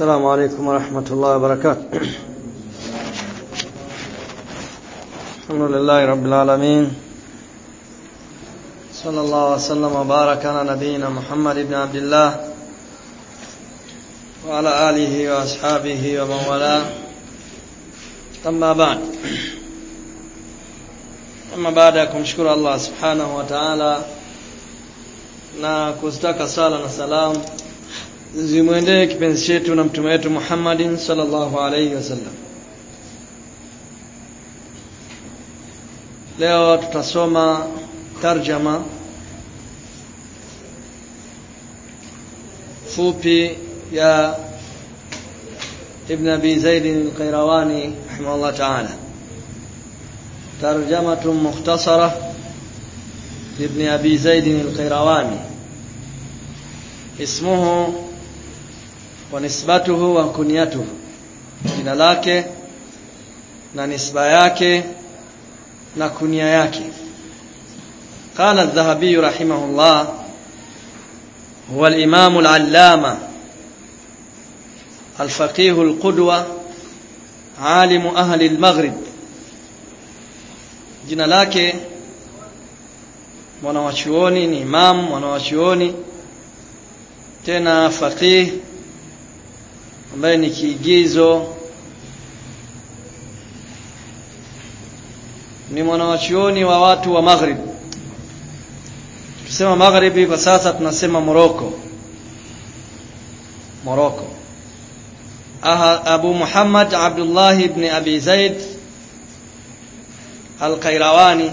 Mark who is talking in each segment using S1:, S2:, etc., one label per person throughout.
S1: السلام عليكم ورحمة الله وبركاته. الحمد لله رب العالمين. صلى الله وسلم وبارك على نبينا محمد بن عبد الله وعلى آله وأصحابه ومن والاه. أما بعد. أما بعد kumshukuru Allah subhanahu wa ta'ala na kuzitaka sala na salamu kipenzi chetu na mtume wetu Muhammadin sallallahu alaihi wasallam. Leo tutasoma tarjama fupi ya Ibn Abi Zaid al-Qayrawani rahimahullah ta'ala. ترجمة مختصرة لابن أبي زيد القيرواني اسمه ونسبته وكنيته jina lake na nisba yake na kunia yake قال الذهبي رحمه الله هو الإمام العلامة الفقيه القدوة عالم أهل المغرب jina lake mwanawachuoni ni imam mwanawachuoni tena faqih ambaye ni kiigizo ni mwanawachuoni wa watu wa Maghrib. Tukisema Maghribi kwa sasa tunasema Moroko, Morocco. Abu Muhammad Abdullah ibn Abi Zaid Al-Qayrawani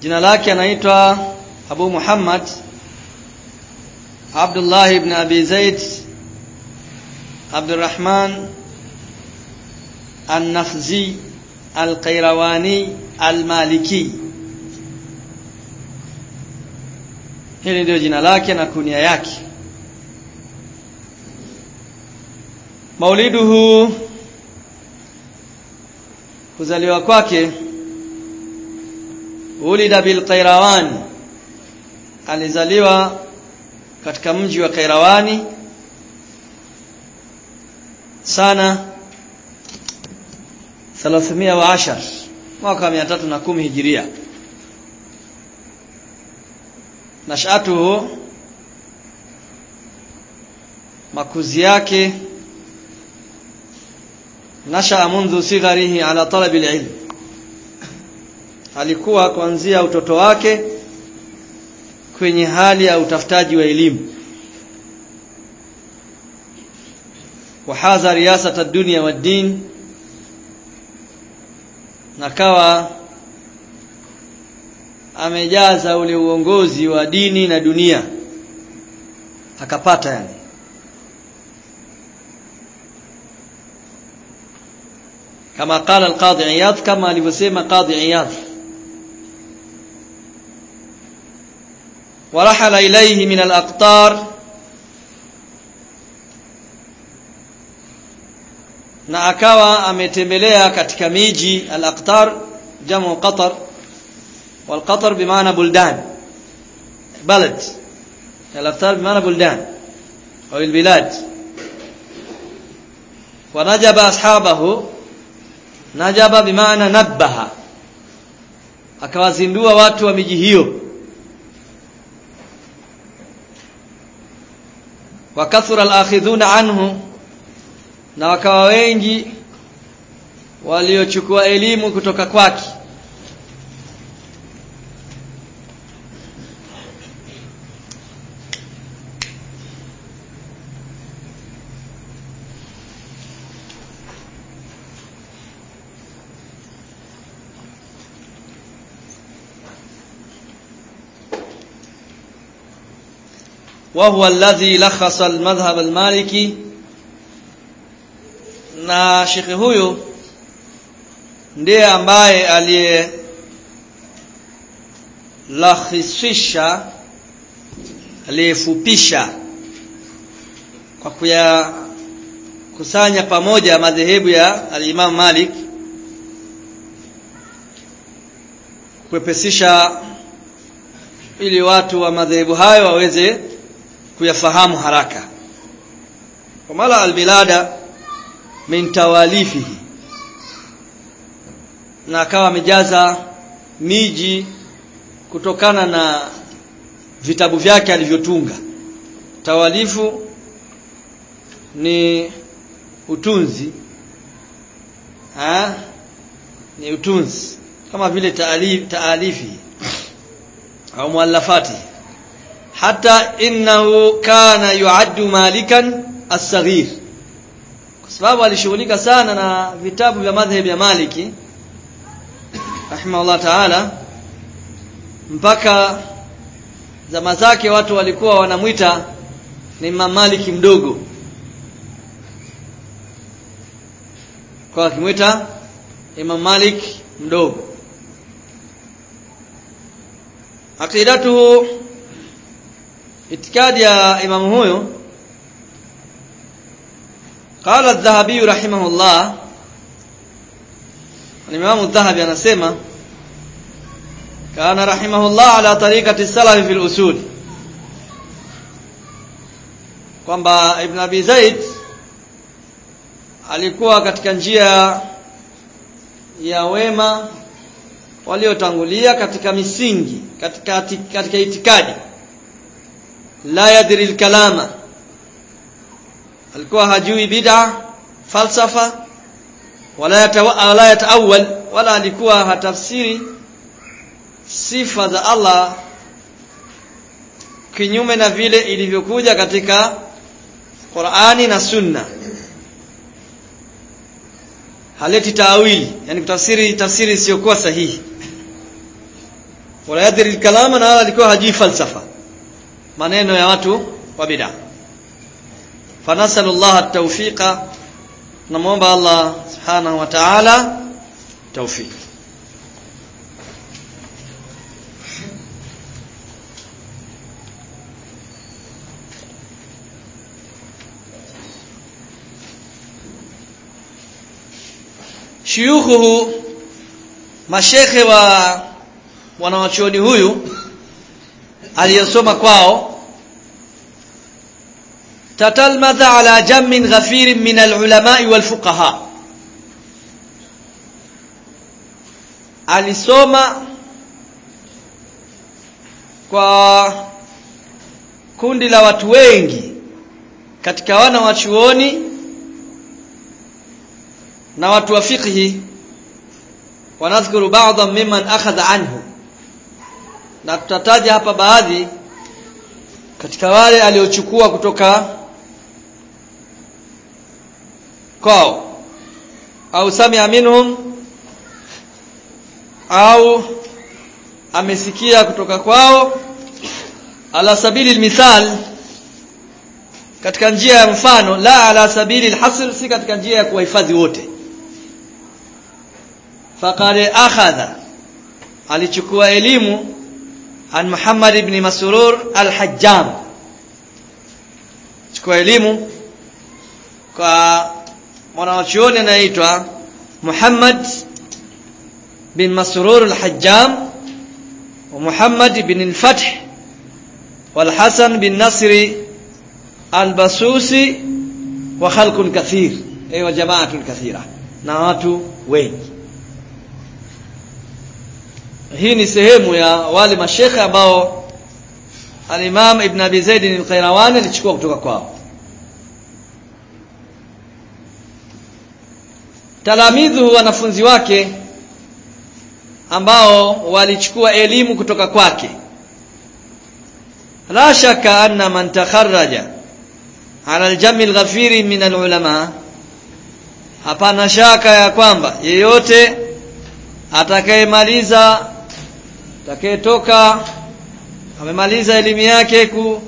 S1: jina lake anaitwa Abu Muhammad Abdullah ibn Abi Zaid Abdurrahman An-Nafzi Al-Qayrawani Al-Maliki. Hili ndio jina lake na kunia yake. Mauliduhu kuzaliwa kwake ulida bil qairawan alizaliwa katika mji wa qairawani sana 310 mwaka 310 hijiria. Nashatuhu makuzi yake nashaa mundu sigharihi ala talabi alilm alikuwa kuanzia utoto wake kwenye hali ya utafutaji wa elimu. Wahadha riyasata dunia wa din nakawa amejaza ule uongozi wa dini na dunia. Akapata yani. Kama qala al-qadi iyad kama alivyosema qadi iyad ورحل إليه من الأقطار na akawa ametembelea katika miji al-aqtar jamu qatar wal qatar bimaana buldan balad al-aqtar bimaana buldan au al-bilad wa najaba ashabahu najaba bimaana nabbaha akawazindua watu wa miji hiyo wakathura al-akhidhuna anhu na wakawa wengi waliochukua elimu kutoka kwake وهو الذي لخص المذهب المالكي na shekhe huyu ndiye ambaye aliye lahisisha aliyefupisha kwa kuyakusanya pamoja madhehebu ya al-Imam Malik kuepesisha ili watu wa madhehebu hayo waweze kuyafahamu haraka. Kwa mala albilada min tawalifihi na akawa amejaza miji kutokana na vitabu vyake alivyotunga. Tawalifu ni utunzi ha? ni utunzi kama vile taalif, taalifi au muallafati hata innahu kana yuaddu malikan as-saghir. Kwa sababu alishughulika sana na vitabu vya madhhab ya Maliki rahimahullah ta'ala mpaka zama zake watu walikuwa wanamwita ni Imam Maliki mdogo. Kwa akimwita Imam Malik mdogo. Aqidatuhu itikadi ya imam huyo qala adh-dhahabi rahimahullah al-imam adh-dhahabi anasema kana rahimahullah ala tariqati salaf fil al-usul kwamba ibn abi zaid alikuwa katika njia ya wema waliotangulia katika misingi katika katika itikadi la yadri al-kalama. Alikuwa hajui bid'a falsafa wala yataawwal wala alikuwa hatafsiri sifa za Allah kinyume na vile ilivyokuja katika Qur'ani na Sunna. Haleti taawili yani kutafsiri tafsiri isiyokuwa sahihi. Wala yadri alkalama na alikuwa hajui falsafa maneno ya watu wa bid'a. Fanasalu Allah at-tawfiqa namuomba Allah subhanahu wa ta'ala tawfiq. Shuyukhuhu mashekhe wa wanawachuoni huyu aliyosoma kwao tatalmadha ala jammin ghafirin min alulama'i walfuqaha. Alisoma kwa kundi la watu wengi katika wana wa chuoni na watu wa fiqhi wanadhkuru baadha mimman akhadha anhu. Na tutataja hapa baadhi katika wale aliochukua kutoka kwao au samia minhum au amesikia kutoka kwao. Ala sabili almithal katika njia ya mfano la ala sabili alhasr si katika njia ya kuwahifadhi wote. Faqad akhadha alichukua elimu an Muhammad ibn Masrur al-Hajjam chukua elimu kwa mwanachuoni anaitwa Muhammad bin Masrur al-Hajjam wa Muhammad bin al-Fath wal Hasan bin Nasri al-Basusi wa khalqun kathir. Aywa jama'atun kathira. Na watu wengi. Hii ni sehemu ya wale mashekhe ambao al-Imam Ibn Abi Zaid al-Qayrawani alichukua kutoka kwao talamidhu wanafunzi wake ambao walichukua elimu kutoka kwake. La shaka anna man takharraja ala al-jami al-ghafiri min al-ulama hapana shaka ya kwamba yeyote atakayemaliza atakayetoka amemaliza elimu yake ku,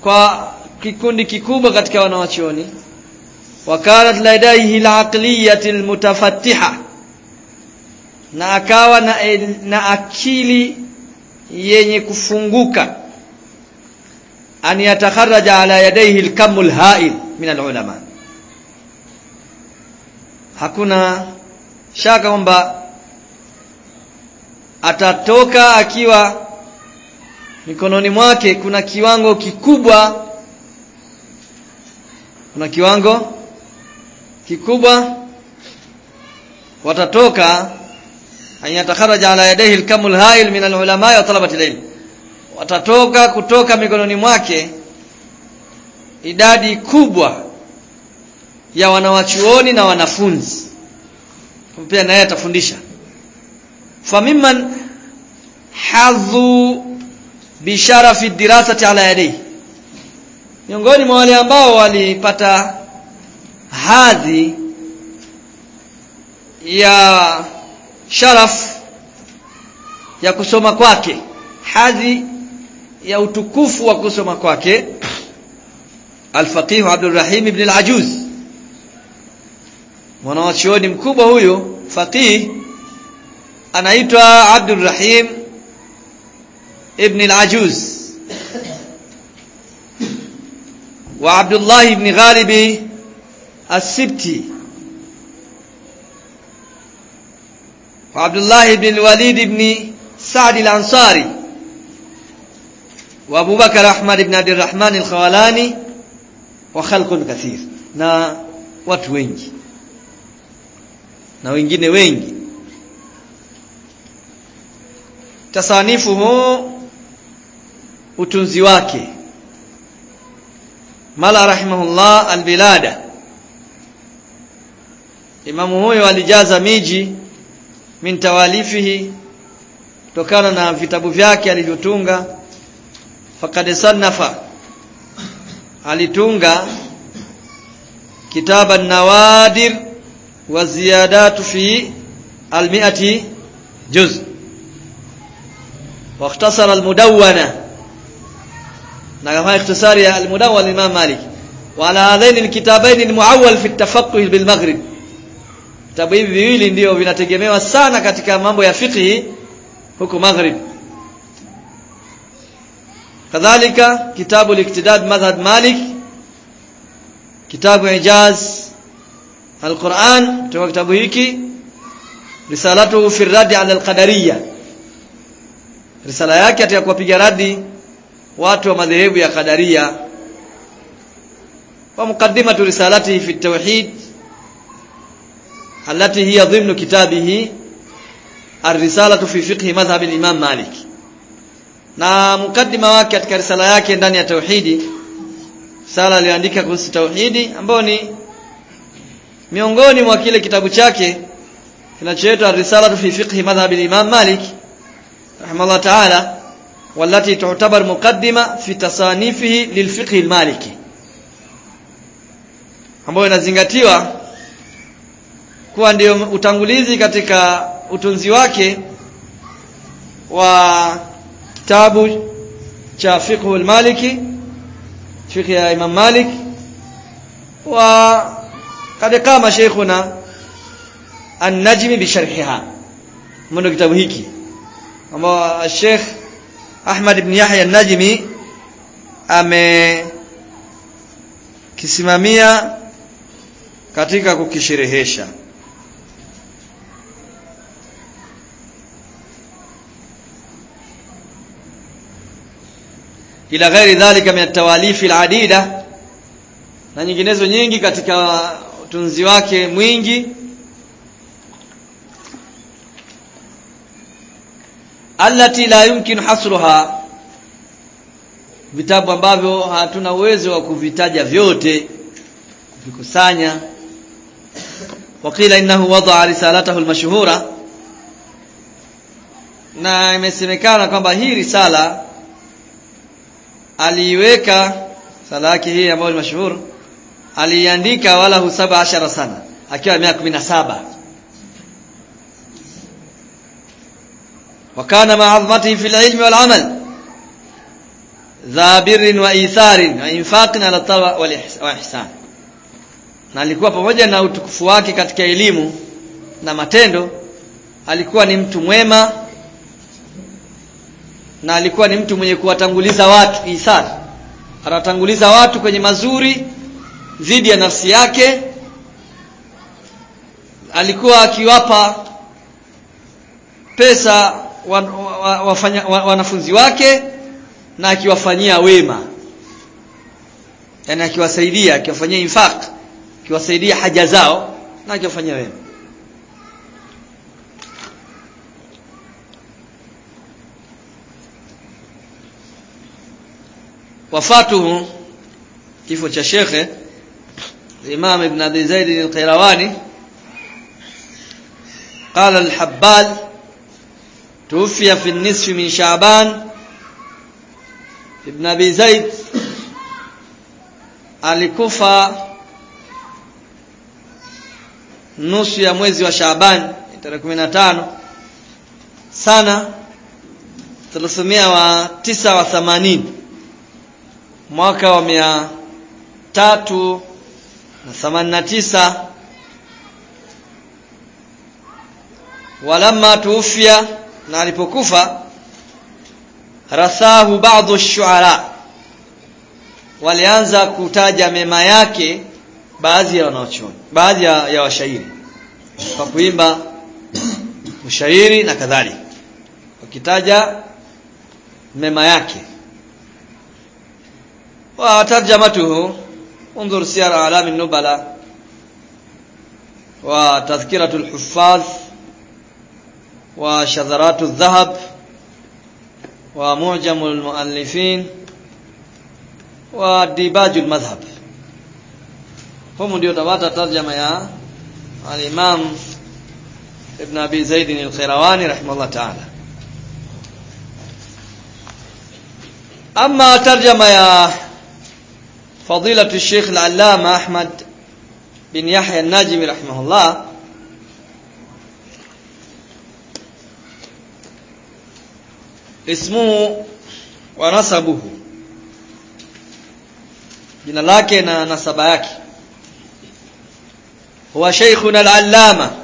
S1: kwa kikundi kikubwa katika wanawachuoni wakanat ladaihi alaqliyati almutafattiha. Na akawa na, na akili yenye kufunguka. An yatakharaja ala yadayhi alkamul ha'il min alulama. Hakuna shaka kwamba atatoka akiwa mikononi mwake kuna kiwango kikubwa kuna kiwango kikubwa watatoka an yatakharaja ala yadayhi alkamul ha'il min alulama wa talabati alilm watatoka kutoka mikononi mwake idadi kubwa ya wanawachuoni na wanafunzi. Pia naye atafundisha. Famimman hadhu bisharafi dirasati ala yadayhi. Miongoni mwa wale ambao walipata hadhi ya sharaf ya kusoma kwake hadhi ya utukufu wa kusoma kwake al-faqih Abdul Rahim ibn al-Ajuz. Mwanachuoni mkubwa huyo faqih anaitwa Abdul Rahim ibn al-Ajuz. Wa Abdullah ibn Ghalib as-Sibti. Wa Abdullah ibn al-Walid ibn Sa'd al-Ansari. Wa Abu Bakar Ahmad ibn Abd al-Rahman al-Khawalani. Wa khalqun kathir. Na watu wengi. Na wengine wengi. Tasanifuhu utunzi wake. Mala rahimahullah albilada imamu huyo alijaza miji min tawalifihi kutokana na vitabu vyake alivyotunga faqad sannafa alitunga kitaba nawadir wa ziyadatu fi almi'ati juz واختصر المدونة نعم اختصار المدونة الإمام مالك وعلى هذين الكتابين المعول في التفقه بالمغرب vitabu hivi viwili ndio vinategemewa sana katika mambo ya fiqhi huko Maghrib. Kadhalika kitabu al-iktidad madhhab Malik kitabu ijaz al-Quran kutoka kitabu hiki risalatu fi radi ala al-qadariyya. Risala yake katika kuwapiga radi watu wa madhehebu ya qadaria wa muqaddimatu risalati fi at-tauhid التي هي ضمن كتابه الرسالة في فقه مذهب الإمام مالك na mukaddima wake katika risala yake ndani ya tauhidi sala aliandika kuhusu tauhidi ambayo ni miongoni mwa kile kitabu chake kinachoitwa risalatu fi fiqh madhhab al-imam malik rahimahullah ta'ala والتي تعتبر مقدمة في تصانيفه للفقه المالكي ambayo inazingatiwa kuwa ndio utangulizi katika utunzi wake wa kitabu cha fiqh al-maliki fiqh ya Imam Malik. Wa kad kama sheikhuna an-najmi bi sharhiha. Mndo kitabu hiki. Ambao Sheikh Ahmad ibn Yahya an-Najmi ame kisimamia katika kukisherehesha ila ghairi dhalika min tawalifi aladida na nyinginezo nyingi katika utunzi wake mwingi. Allati la yumkin hasruha vitabu ambavyo hatuna uwezo wa kuvitaja vyote kuvikusanya. Wakila innahu wadaa risalatahu almashhura na imesemekana kwamba hii risala aliiweka sala yake hii ambayo ni mashuhuri aliandika wala husaba ashara sana akiwa miaka 17 wakana ma'azmatihi fil ilmi wal amal zabir wa ithar wa infaqin ala tawa wa ihsan. Na alikuwa pamoja na utukufu wake katika elimu na matendo alikuwa ni mtu mwema na alikuwa ni mtu mwenye kuwatanguliza watu isar anatanguliza watu kwenye mazuri dhidi ya nafsi yake. Alikuwa akiwapa pesa wafanya, wa, wanafunzi wake na akiwafanyia wema. Yani akiwasaidia akiwafanyia infaq akiwasaidia haja zao na akiwafanyia wema wafatuhu kifo cha shekhe Imam Ibn Abi Zaid al-Qayrawani قال الحبال توفي في النصف من شعبان ابن أبي زيد alikufa nusu ya mwezi wa Shaaban tarehe 15 sana 389 mwaka wa mia tatu na themanini tisa. Walamma tuufia na alipokufa rasahu baadhi shuara walianza kutaja mema yake baadhi ya wanaochuoni baadhi ya, ya washairi kwa kuimba ushairi na kadhalika wakitaja mema yake وترجمته انظر سير أعلام النبلاء وتذكرة الحفاظ وشذرات الذهب ومعجم المؤلفين وديباج المذهب. هم ndio utapata tarjama ya al-Imam Ibn Abi Zaid al-Qayrawani rahimahullah ta'ala أما ترجمة يا فضيلة الشيخ العلامة أحمد بن يحيى الناجم رحمه الله. اسمه ونسبه. من لكن نسبك هو شيخنا العلامة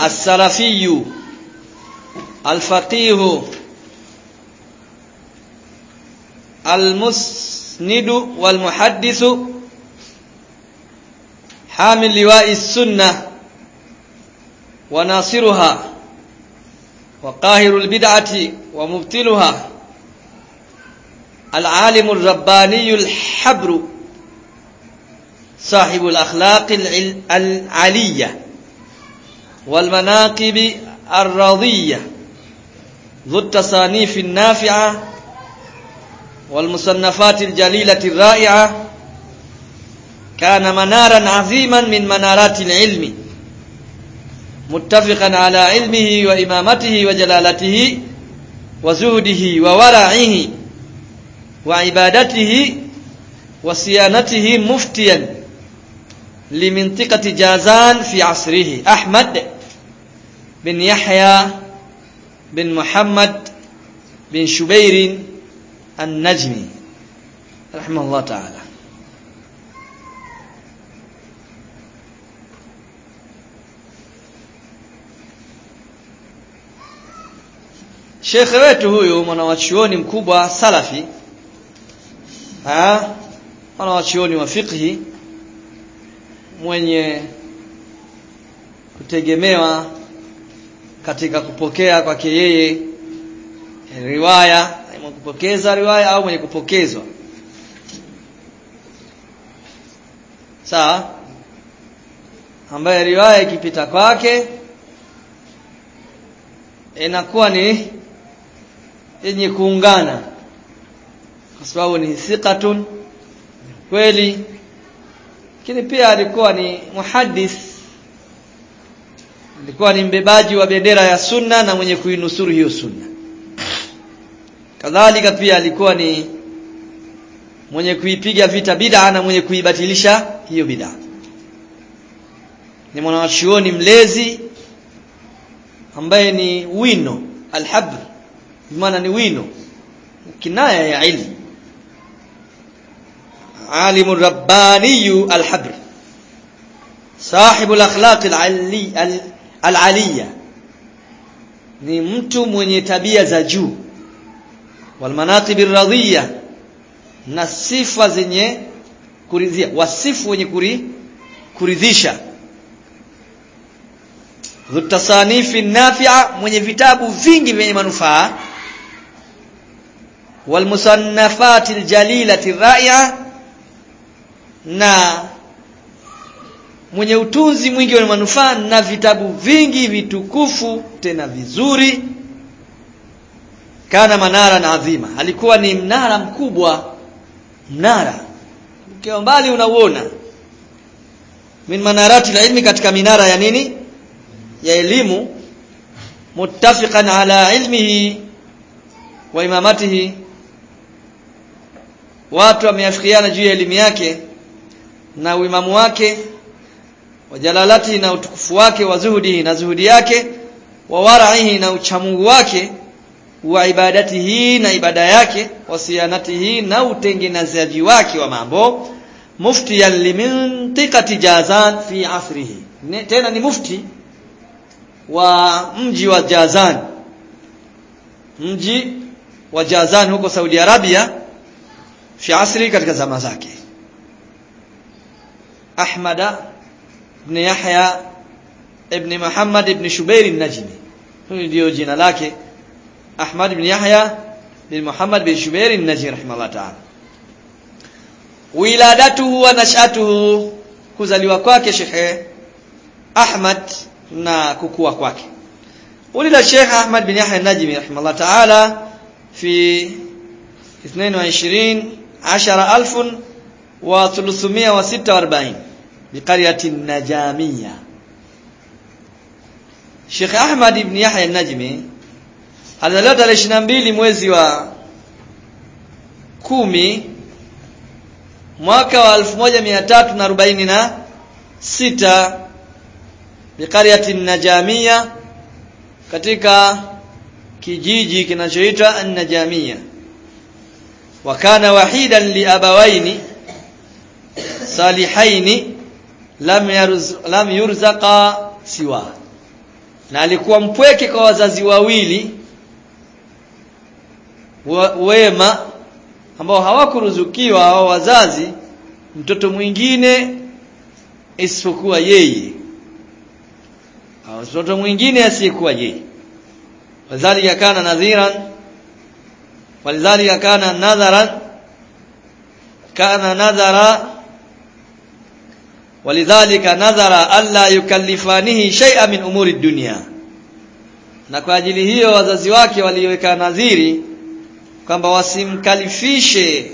S1: السلفي الفقيه المس المسند والمحدث حامل لواء السنة وناصرها وقاهر البدعة ومبتلها العالم الرباني الحبر صاحب الأخلاق العلية والمناقب الرضية ذو التصانيف النافعة والمصنفات الجليلة الرائعة كان منارا عظيما من منارات العلم متفقا على علمه وإمامته وجلالته وزهده وورعه وعبادته وصيانته مفتيا لمنطقة جازان في عصره. أحمد بن يحيى بن محمد بن شبير النجمي رحمه الله تعالى Shekhe wetu huyu mwanawachuoni mkubwa salafi ah mwanawachuoni wa fiqhi mwenye kutegemewa katika kupokea kwake yeye riwaya mwenye kupokeza riwaya au mwenye kupokezwa? Sawa? Ambaye riwaya ikipita kwake inakuwa ni yenye kuungana. Kwa sababu ni thiqatun kweli. Lakini pia alikuwa ni muhaddis. Alikuwa ni mbebaji wa bendera ya sunna na mwenye kuinusuru hiyo sunna kadhalika pia alikuwa ni mwenye kuipiga vita bid'a na mwenye kuibatilisha hiyo bid'a. Ni mwanachuoni mlezi ambaye ni wino alhabr. Maana ni wino kinaya ya ilmu. Alimu rabbani alhabr. Sahibu alakhlaq alaliya ni mtu mwenye tabia za juu walmanaqib radhiya na sifa zenye kuridhia wasifu wenye kuri, kuridhisha.
S2: Dhutasanifi nafi'a mwenye vitabu vingi vyenye manufaa. Walmusannafati aljalilati rai'a na mwenye utunzi mwingi wa manufaa na vitabu vingi vitukufu tena vizuri kana manara na adhima alikuwa ni mnara mkubwa. Mnara. Ukiwa mbali unauona. Min manarati ilmi katika minara ya nini? Ya elimu. Muttafiqan ala ilmihi wa imamatihi. Watu wameafikiana juu ya elimu yake na uimamu wake wa jalalati na utukufu wake wa zuhudi na zuhudi yake wa waraihi na uchamungu wake wa ibadatihi na ibada yake wa siyanatihi na utengenezaji wake wa mambo muftiyan limintiqati Jazan fi asrihi. Ne, tena ni mufti wa mji wa Jazan. Mji wa Jazan huko Saudi Arabia fi asri katika zama zake. Ahmada ibn Yahya ibn Muhammad ibn Shubair an-Najmi. Huyo ndio jina lake Ahmad bin Yahya bin Muhammad bin Shubair an-Najmi rahimahullah ta'ala. Wiladatuhu wa nashatuhu kuzaliwa kwake Sheikh Ahmad na kukua kwake. Ulida Sheikh Ahmad bin Yahya an-Najmi rahimahullah ta'ala fi 22 10000 wa 346 biqaryati Najamia Sheikh Ahmad ibn Yahya an-Najmi alizaliwa tarehe 22 mwezi wa kumi mwaka wa 1346 biqaryati Najamia katika kijiji kinachoitwa An-Najamia wa kana wahidan li abawaini salihaini lam yaruz, lam yurzaqa siwa. Na alikuwa mpweke kwa wazazi wawili wema ambao hawakuruzukiwa hao wazazi mtoto mwingine isipokuwa yeye. Mtoto mwingine asiyekuwa yeye. Wazali kana nadhiran walidhalika kana nadharan kana nadhara walidhalika nadhara alla yukallifanihi shay'a min umuri dunya. Na kwa ajili hiyo wazazi wake waliweka nadhiri kwamba wasimkalifishe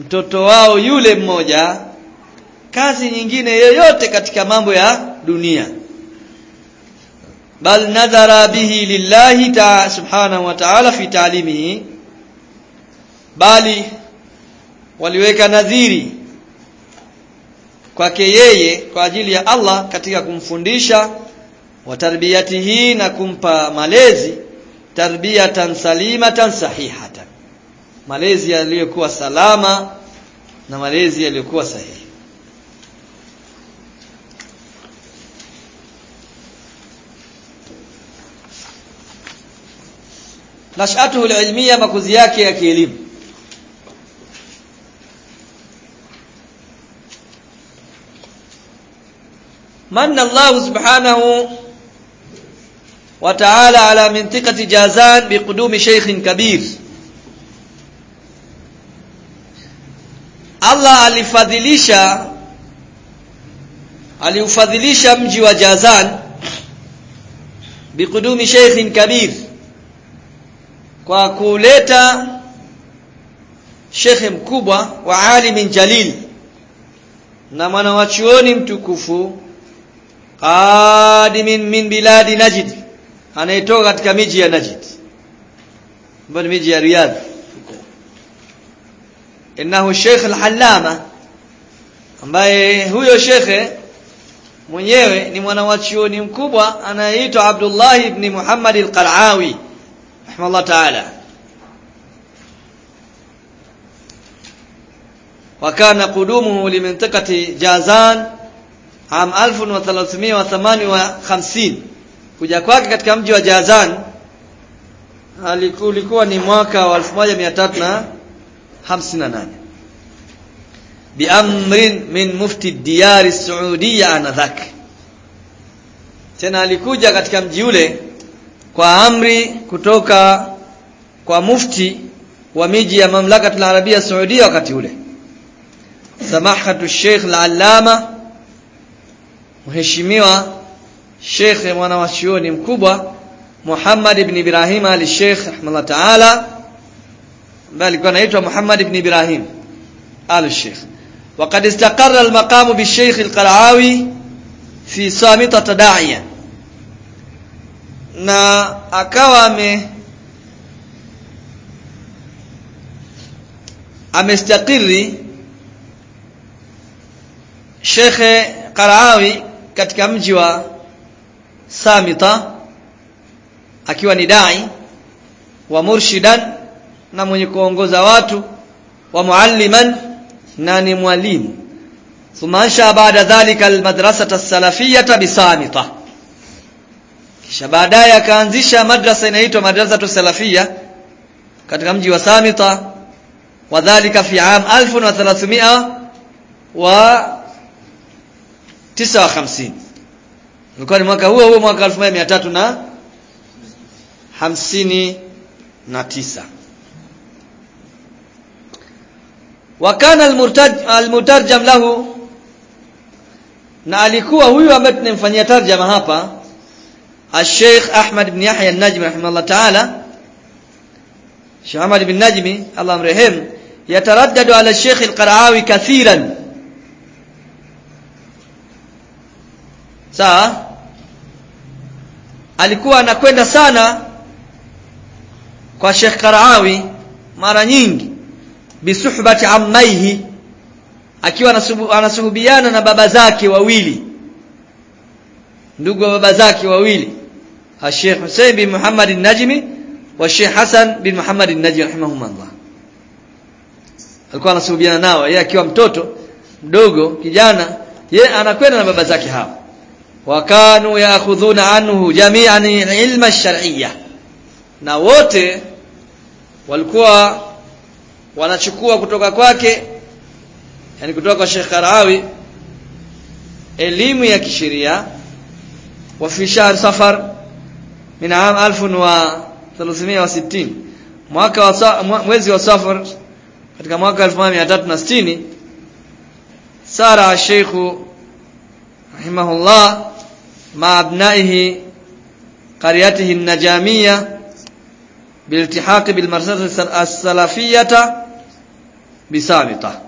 S2: mtoto wao yule mmoja kazi nyingine yoyote katika mambo ya dunia. Bal nadhara bihi lillahi ta subhanahu wa ta'ala fi ta'limihi bali waliweka nadhiri kwake yeye kwa ajili ya Allah katika kumfundisha watarbiyatihi na kumpa malezi tarbiyatan salimatan sahihatan. Malezi yaliyokuwa salama na malezi yaliyokuwa sahihi. Nashatuhu alilmiya makuzi yake ya kielimu. Manna Allah subhanahu وتعالى على منطقة جازان بقدوم شيخ كبير Allah alifadhilisha aliufadhilisha mji wa Jazan biqudumi sheikhin kabir kwa kuleta shekhe mkubwa wa alimin jalil na mwanawachuoni mtukufu qadimin min biladi najd anayetoka katika miji ya Najd ambayo ni miji ya Riyadh innahu Sheikh al-Allama ambaye huyo shekhe mwenyewe ni mwanawachuoni mkubwa anayeitwa Abdullah ibn Muhammad al-Qaraawi rahimahullah ta'ala وكان قدومه لمنطقة جازان عام 1358 kuja kwake katika mji wa Jazan alikuwa ni mwaka wa 1358 biamrin min mufti diyar saudiya anadhak. Tena alikuja katika mji ule kwa amri kutoka kwa mufti wa miji ya mamlaka al-Arabia Saudia wakati ule. Samahatu Sheikh al-Allama mheshimiwa Sheikh mwana wa chuoni mkubwa Muhammad ibn Ibrahim al-Sheikh rahimahullah ta'ala ambaye alikuwa anaitwa Muhammad ibn Ibrahim al-Sheikh وقد استقر المقام بالشيخ القرعاوي في صامتة داعيا na akawa ame amestakiri Shekhe Qarawi katika mji wa Samita akiwa ni dai wa murshidan na mwenye kuongoza watu wa mualliman na ni mwalimu. Thumma ansha baada dhalika almadrasata as-salafiyyah bisamita kisha baadaye akaanzisha madrasa inaitwa madrasatu salafia katika mji wa Samita wadhālika fi am 1300 wa 59 ulikuwa ni mwaka huo huo mwaka 1300 na hamsini na tisa wakana almutarjam lahu na alikuwa huyu ambaye tunamfanyia tarjama hapa الشيخ أحمد بن يحيى النجمي رحمه الله تعالى الشيخ أحمد بن نجمي الله مرحم يتردد على الشيخ القرعاوي كثيرا sawa alikuwa anakwenda sana kwa Sheikh Karawi mara nyingi bisuhbati ammaihi akiwa anasuhubiana na baba zake wawili ndugu wa baba zake wawili Sheikh Hussein bin Muhammad al-Najmi wa Sheikh Hassan bin Muhammad al-Najmi rahimahumullah. Alikuwa anasuhubiana nao yeye akiwa mtoto mdogo kijana ye anakwenda na baba zake hao wakanu yaakhudhuna anhu jami'an ilma ash-shar'iyya na wote walikuwa wanachukua kutoka kwake yani kutoka kwa Sheikh Karawi elimu ya kisheria wa fi shahr safar min am 1360 mwaka wa mwezi wa safar katika mwaka 1360 sara Sheikh rahimahullah ma abnaihi qaryatihi an-najamiyya biltihaq bilmarsal as-salafiyyah bisamita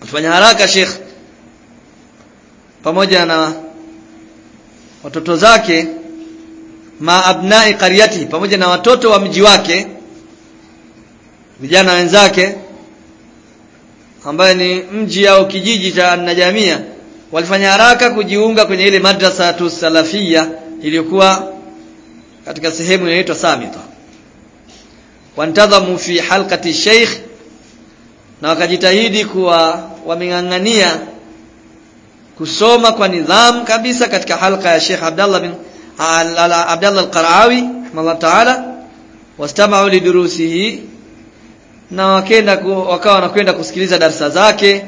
S2: tufanya haraka sheikh pamoja na watoto zake ma abnai qaryati pamoja na watoto wa mji wake vijana wenzake ambaye ni mji au kijiji cha Najamia walifanya haraka kujiunga kwenye ile madrasa tu salafia iliyokuwa katika sehemu inaitwa Samita. Wantadhamu fi halqati sheikh na wakajitahidi kuwa wameng'ang'ania kusoma kwa nidhamu kabisa katika halqa ya Sheikh Abdullah bin Abdullah al-Qarawi Allah ta'ala wastama'u lidurusihi na wakenda wakawa wanakwenda kusikiliza darasa zake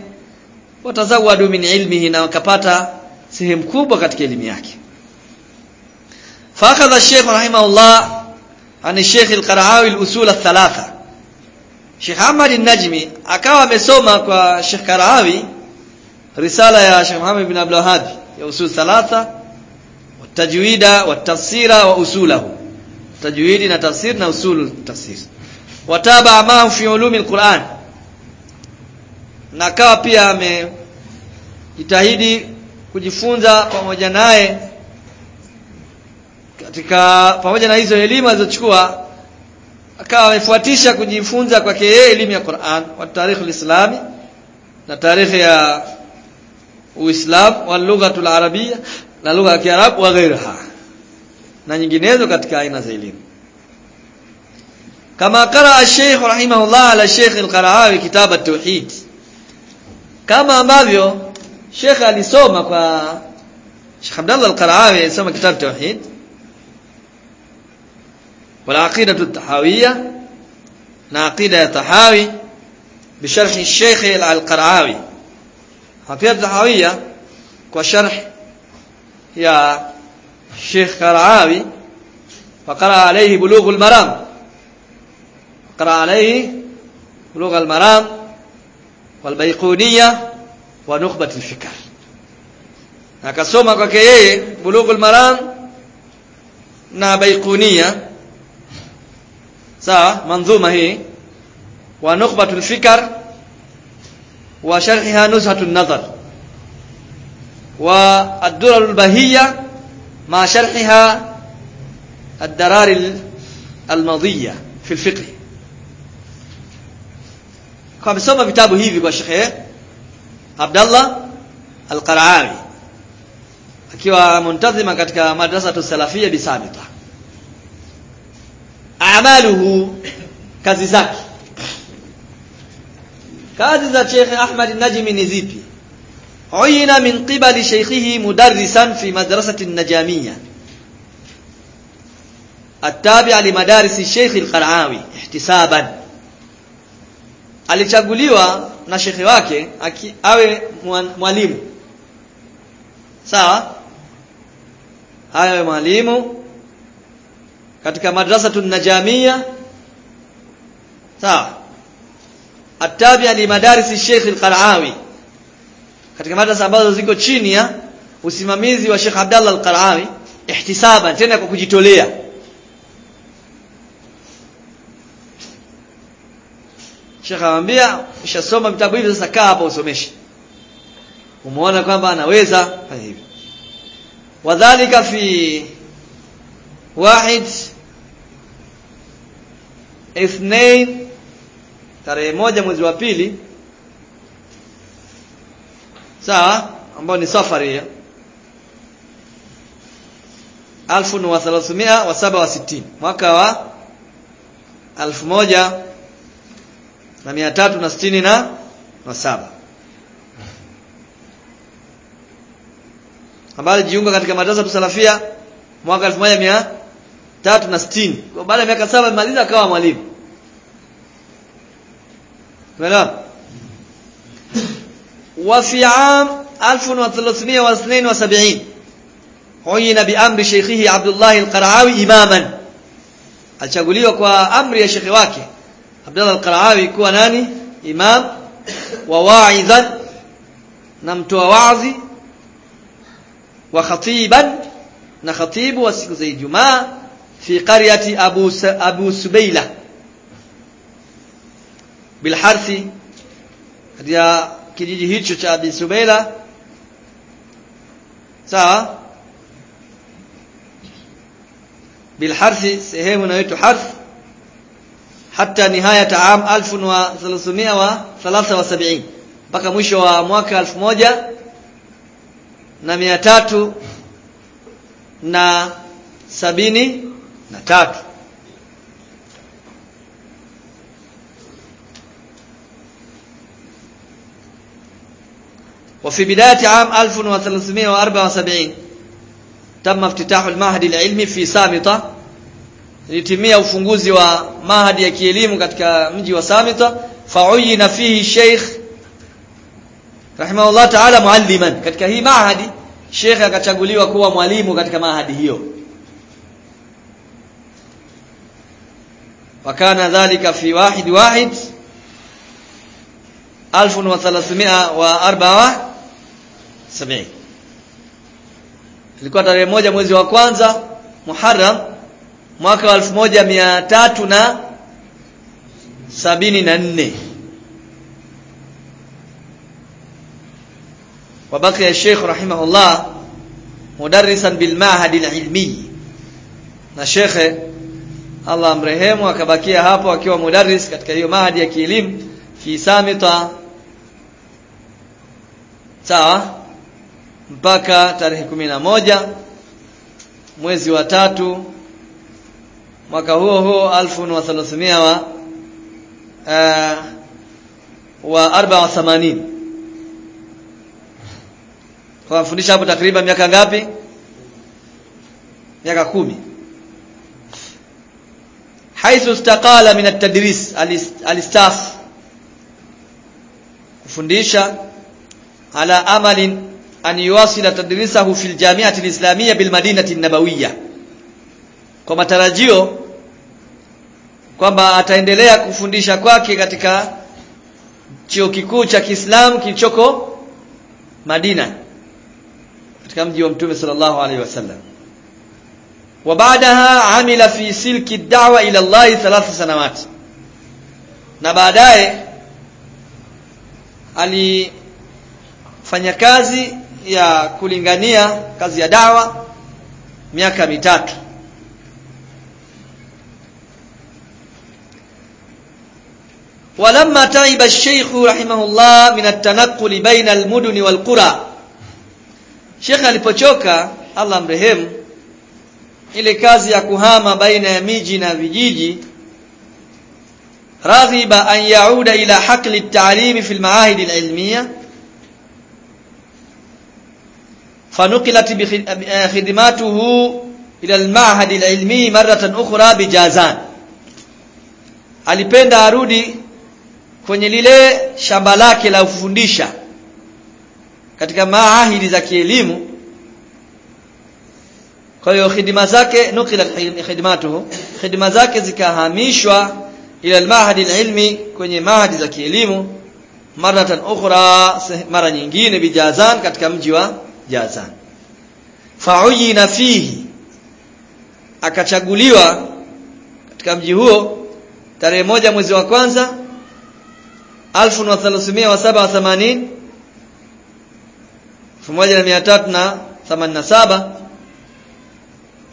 S2: watazawadu min ilmihi na wakapata sehemu kubwa katika elimu yake فاخذ الشيخ رحمه الله عن الشيخ القرعاوي الاصول الثلاثه Sheikh Ahmad An-Najmi akawa amesoma kwa Sheikh Karawi risala ya Sheikh Muhammad ibn Abdul Wahhab ya usul thalatha watajwida watafsira wa usulahu tajwidi na tafsir na usul tafsir wataba ma fi ulumi al-Qur'an na akawa pia amejitahidi kujifunza pamoja naye katika pamoja na hizo elimu alizochukua akawa amefuatisha kujifunza kwake yeye elimu ya Qur'an wa tarikh al-islami na tarikh ya Uislamu wa lugha al-arabia na lugha ya Kiarabu wa ghairaha na nyinginezo katika aina za elimu. Kama qara al-Sheikh rahimahullah ala Sheikh al-Qaraawi kitab at-tauhid kama ambavyo shekhe alisoma kwa Sheikh Abdullah Al-Qaraawi alisoma kitabu tauhid wala aqidatu tahawiyya na aqida ya tahawi بشرح الشيخ القرعاوي عقيدة التحاوية وشرح يا الشيخ قرعاوي فقرأ عليه بلوغ المرام قرأ عليه بلوغ المرام والبيقونية ونخبة الفكر. نكسوما كي بلوغ المران بيقونية. سا منظومة هي. ونخبة الفكر وشرحها نزهة النظر. والدرر البهية مع شرحها الدرار المضية في الفقه. kwa amesoma vitabu hivi kwa Sheikh Abdullah Al-Qaraawi akiwa muntazima katika madrasa tusalafia bisabita amaluhu kazi zake kazi za Sheikh Ahmad Najmi ni zipi uyina min qibali shaykhihi mudarrisan fi madrasati an-najamiyya التابع لمدارس الشيخ القرعاوي احتسابا alichaguliwa na shekhe wake aki, awe mwalimu. Sawa? Awe mwalimu katika madrasatu najamia sawa? Atabia li madarisi Sheikh al-Qaraawi katika madrasa ambazo ziko chini ya usimamizi wa Sheikh Abdallah al-Qaraawi ihtisaban tena kwa kujitolea Sheikh anamwambia ushasoma vitabu hivi sasa kaa hapa usomeshe umeona kwamba anaweza fanya hivyo. Wadhalika fi wahid ithnain tarehe moja mwezi wa pili sawa ambao ni safari ya alfu wa thalathumia wa saba wa sitini mwaka wa na mia tatu na sitini na na saba. Ambaye alijiunga katika madrasa tusalafia mwaka elfu moja mia tatu na sitini. Kwa baada ya miaka saba amemaliza akawa mwalimu. Umeelewa? Wa fi am 1372 huyina bi amri sheikhihi Abdullah al-Qaraawi imaman. Alichaguliwa kwa amri ya shekhi wake Abdullah al-Qaraawi kuwa nani imam wa wa'idhan na mtoa wazi wa khatiban na khatibu wa siku za Ijumaa fi qaryati Abu Abu Subaila bilharthi katika kijiji hicho cha Abi Subaila sawa bilharthi sehemu inayoitwa harth hata nihayata am 1373 mpaka mwisho wa mwaka 1000 na mia na sabini na tatu وفي بداية عام 1374 تم افتتاح المعهد العلمي في سامطة litimia ufunguzi wa mahadi ya kielimu katika mji wa Samita. Fa'uyina fihi Sheikh rahimahullah ta'ala mualliman. Katika hii mahadi Sheikh akachaguliwa kuwa mwalimu katika mahadi hiyo. Wakana dhalika fi wahid wahid 1374 ilikuwa tarehe moja mwezi wa kwanza Muharram mwaka wa 1300 na sabini na nne وبقي الشيخ رحمه الله مدرسا بالمعهد العلمي na shekhe Allah amrehemu akabakia hapo akiwa mudarris katika hiyo mahadi ya kielimu fi Samita sawa mpaka tarehe moja mwezi wa tatu mwaka huo huo 1300 wa uh, wa 84 kwa mfundisha hapo takriban miaka ngapi? Miaka kumi. Haithu istaqala min at-tadris alistaf kufundisha ala amalin an yuwasila tadrisahu fil jami'ati al-islamiyya bil madinati an-nabawiyya. Kwa matarajio kwamba ataendelea kufundisha kwake katika chuo kikuu cha Kiislamu kilichoko Madina katika mji wa Mtume sallallahu alaihi wasallam. Wa baadaha amila fi silki ad-da'wa ila Allah thalatha sanawat. Na baadaye alifanya kazi ya kulingania kazi ya dawa miaka mitatu ولما تعب الشيخ رحمه الله من التنقل بين المدن والقرى Sheikh alipochoka Allah mrehemu ile kazi ya kuhama baina ya miji na vijiji raghiba an yauda ila haqli at-ta'lim fi al-ma'ahid al-ilmiyya fanuqilat bi khidmatuhu ila al-ma'had al-ilmi marratan ukhra bijazan alipenda arudi kwenye lile shamba lake la kufundisha katika maahidi za kielimu. Kwa hiyo khidma zake nukila khidmatuhu khidma zake zikahamishwa ila almahadi alilmi kwenye mahadi za kielimu maratan ukhra mara nyingine bijazan katika mji wa Jazan. Fa'uyina fihi akachaguliwa katika mji huo tarehe moja mwezi wa kwanza 1387 1387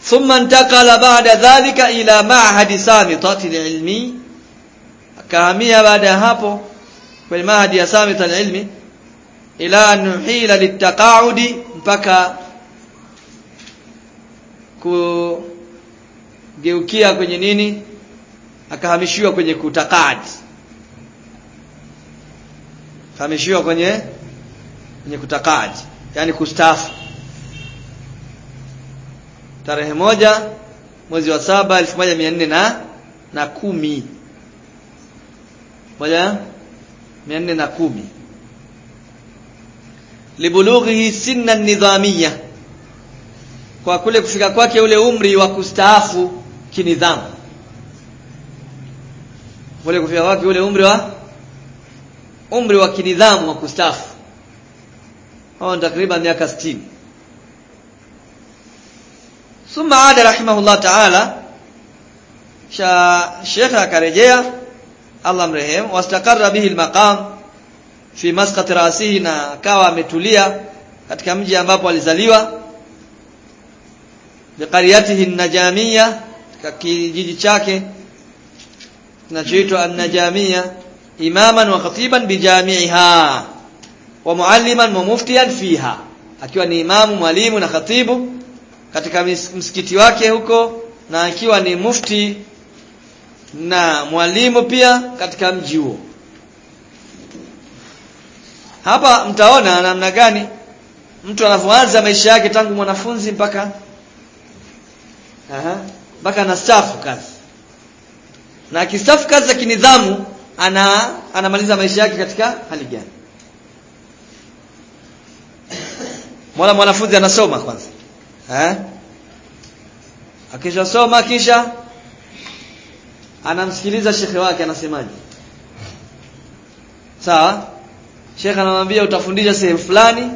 S2: thumma intakala bada dhalika ila ma'had Samitat al-ilmi. Akahamia baada ya hapo kwenye mahadi ya Samit al-ilmi ila an nuhila litaqaudi mpaka kugeukia kwenye nini? Akahamishiwa kwenye kutakadi hamishiwa kwenye kwenye kutakaji yani kustafu tarehe moja mwezi wa saba elfu moja mia nne na na kumi. Moja mia nne na kumi. Libulughihi sinna nidhamia kwa kule kufika kwake ule umri wa kustaafu kinidhamu. Kule kufika kwake ule umri wa umri wa kinidhamu wa kustafu hao takriban miaka 60 thumma ada rahimahullah ta'ala sha shekha akarejea Allah mrehemu wastaqarra bihi almaqam fi masqat rasihi na akawa ametulia katika mji ambapo alizaliwa biqariyatihi najamia katika kijiji chake kinachoitwa an-najamia imaman wa khatiban bijami'iha wa mualliman wa muftiyan fiha. Akiwa ni imamu mwalimu na khatibu katika msikiti wake huko na akiwa ni mufti na mwalimu pia katika mji huo. Hapa mtaona namna gani mtu anavyoanza maisha yake tangu mwanafunzi mpaka aha mpaka anastaafu kazi. Na akistaafu kazi za kinidhamu ana anamaliza maisha yake katika hali gani? Mola mwanafunzi anasoma kwanza. Eh? Akishasoma kisha anamsikiliza shekhe wake anasemaje? Sawa? Shekhe anamwambia utafundisha sehemu fulani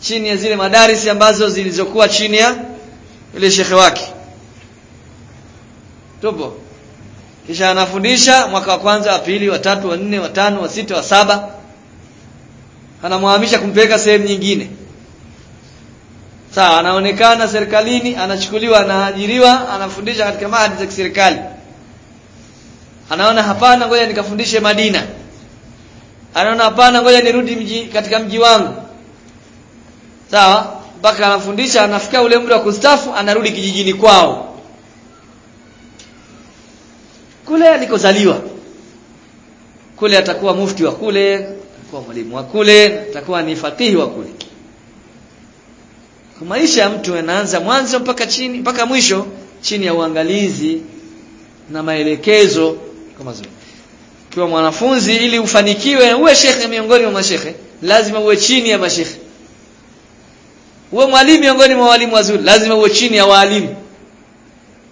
S2: chini ya zile madarisi ambazo zilizokuwa chini ya ile shekhe wake. Tupo kisha anafundisha mwaka wa kwanza wa pili wa tatu wa nne wa tano wa sita wa saba. Anamhamisha kumpeleka sehemu nyingine. Sawa anaonekana serikalini anachukuliwa anaajiriwa anafundisha katika mahadi za kiserikali. Anaona hapana ngoja nikafundishe Madina. Anaona hapana ngoja nirudi mji katika mji wangu. Sawa mpaka anafundisha anafika ule umri wa kustafu anarudi kijijini kwao kule alikozaliwa. Kule atakuwa mufti wa kule atakuwa mwalimu wa kule atakuwa ni fakihi wa kule. Maisha ya mtu yanaanza mwanzo mpaka chini mpaka mwisho chini ya uangalizi na maelekezo kama zile. Kiwa mwanafunzi ili ufanikiwe uwe shekhe miongoni mwa mashekhe lazima uwe chini ya mashekhe. Uwe mwalimu miongoni mwa walimu wazuri lazima uwe chini ya walimu.